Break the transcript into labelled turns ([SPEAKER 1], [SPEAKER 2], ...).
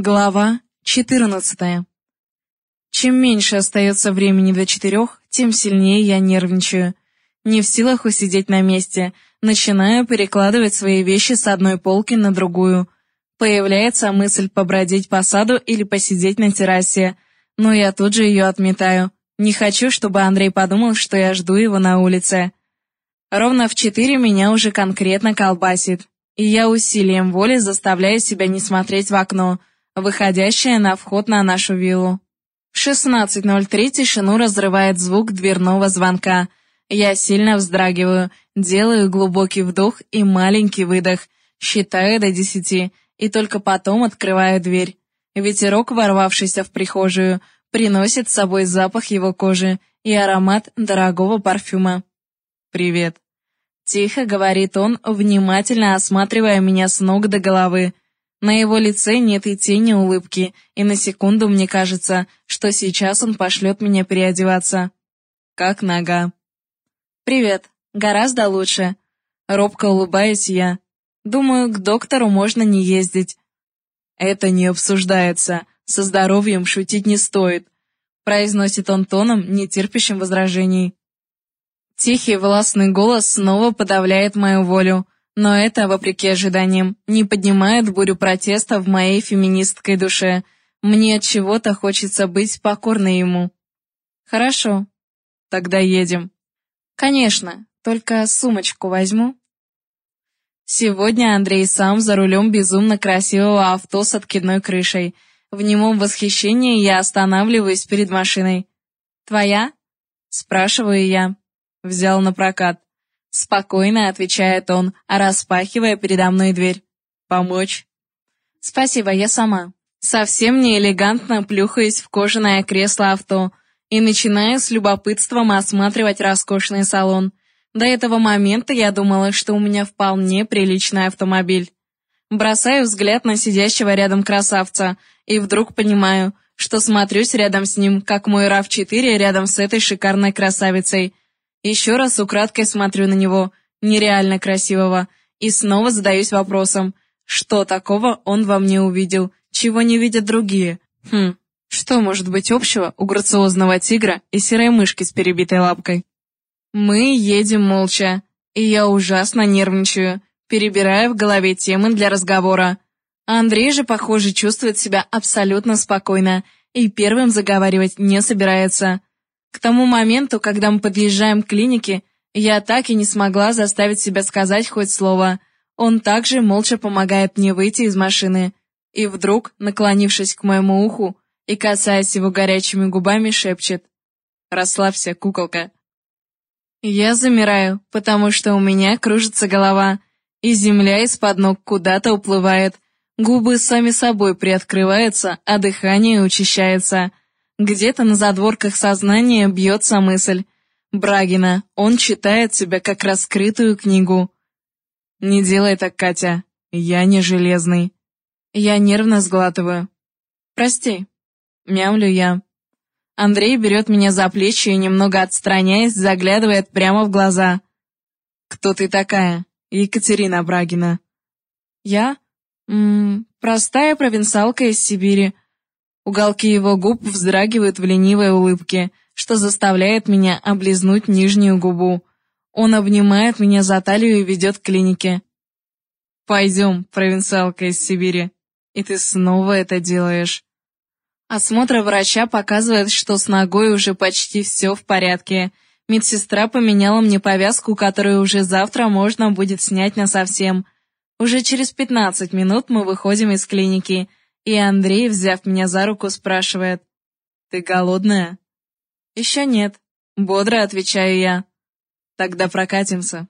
[SPEAKER 1] Глава 14. Чем меньше остается времени до четырех, тем сильнее я нервничаю. Не в силах усидеть на месте, начинаю перекладывать свои вещи с одной полки на другую. Появляется мысль побродить по саду или посидеть на террасе, но я тут же ее отметаю. Не хочу, чтобы Андрей подумал, что я жду его на улице. Ровно в четыре меня уже конкретно колбасит, и я усилием воли заставляю себя не смотреть в окно, выходящее на вход на нашу виллу. В 16.03 тишину разрывает звук дверного звонка. Я сильно вздрагиваю, делаю глубокий вдох и маленький выдох, считаю до десяти, и только потом открываю дверь. Ветерок, ворвавшийся в прихожую, приносит с собой запах его кожи и аромат дорогого парфюма. «Привет», — тихо говорит он, внимательно осматривая меня с ног до головы. На его лице нет и тени улыбки, и на секунду мне кажется, что сейчас он пошлет меня переодеваться. Как нога. «Привет. Гораздо лучше». Робко улыбаюсь я. Думаю, к доктору можно не ездить. Это не обсуждается. Со здоровьем шутить не стоит. Произносит он тоном, не терпящим возражений. Тихий властный голос снова подавляет мою волю. Но это, вопреки ожиданиям, не поднимает бурю протеста в моей феминистской душе. Мне от чего-то хочется быть покорной ему. Хорошо. Тогда едем. Конечно, только сумочку возьму. Сегодня Андрей сам за рулем безумно красивого авто с откидной крышей. В немом восхищении я останавливаюсь перед машиной. «Твоя?» — спрашиваю я. Взял на прокат. Спокойно отвечает он, распахивая передо мной дверь. Помочь? Спасибо, я сама. Совсем не элегантно плюхаясь в кожаное кресло авто и начинаю с любопытством осматривать роскошный салон. До этого момента я думала, что у меня вполне приличный автомобиль. Бросаю взгляд на сидящего рядом красавца и вдруг понимаю, что смотрюсь рядом с ним, как мой RAV4 рядом с этой шикарной красавицей — еще раз украдкой смотрю на него, нереально красивого, и снова задаюсь вопросом, что такого он во мне увидел, чего не видят другие. Хм, что может быть общего у грациозного тигра и серой мышки с перебитой лапкой? Мы едем молча, и я ужасно нервничаю, перебирая в голове темы для разговора. Андрей же, похоже, чувствует себя абсолютно спокойно и первым заговаривать не собирается. К тому моменту, когда мы подъезжаем к клинике, я так и не смогла заставить себя сказать хоть слово. Он также молча помогает мне выйти из машины. И вдруг, наклонившись к моему уху и касаясь его горячими губами, шепчет «Расслабься, куколка». Я замираю, потому что у меня кружится голова, и земля из-под ног куда-то уплывает. Губы сами собой приоткрываются, а дыхание учащается. Где-то на задворках сознания бьется мысль. Брагина, он читает себя как раскрытую книгу. «Не делай так, Катя. Я не железный». Я нервно сглатываю. «Прости». Мямлю я. Андрей берет меня за плечи и, немного отстраняясь, заглядывает прямо в глаза. «Кто ты такая?» Екатерина Брагина. «Я? М -м, простая провинциалка из Сибири. Уголки его губ вздрагивают в ленивой улыбке, что заставляет меня облизнуть нижнюю губу. Он обнимает меня за талию и ведет к клинике. «Пойдем, провинциалка из Сибири, и ты снова это делаешь». Осмотр врача показывает, что с ногой уже почти все в порядке. Медсестра поменяла мне повязку, которую уже завтра можно будет снять насовсем. Уже через 15 минут мы выходим из клиники. И Андрей, взяв меня за руку, спрашивает, «Ты голодная?» «Еще нет», — бодро отвечаю я. «Тогда прокатимся».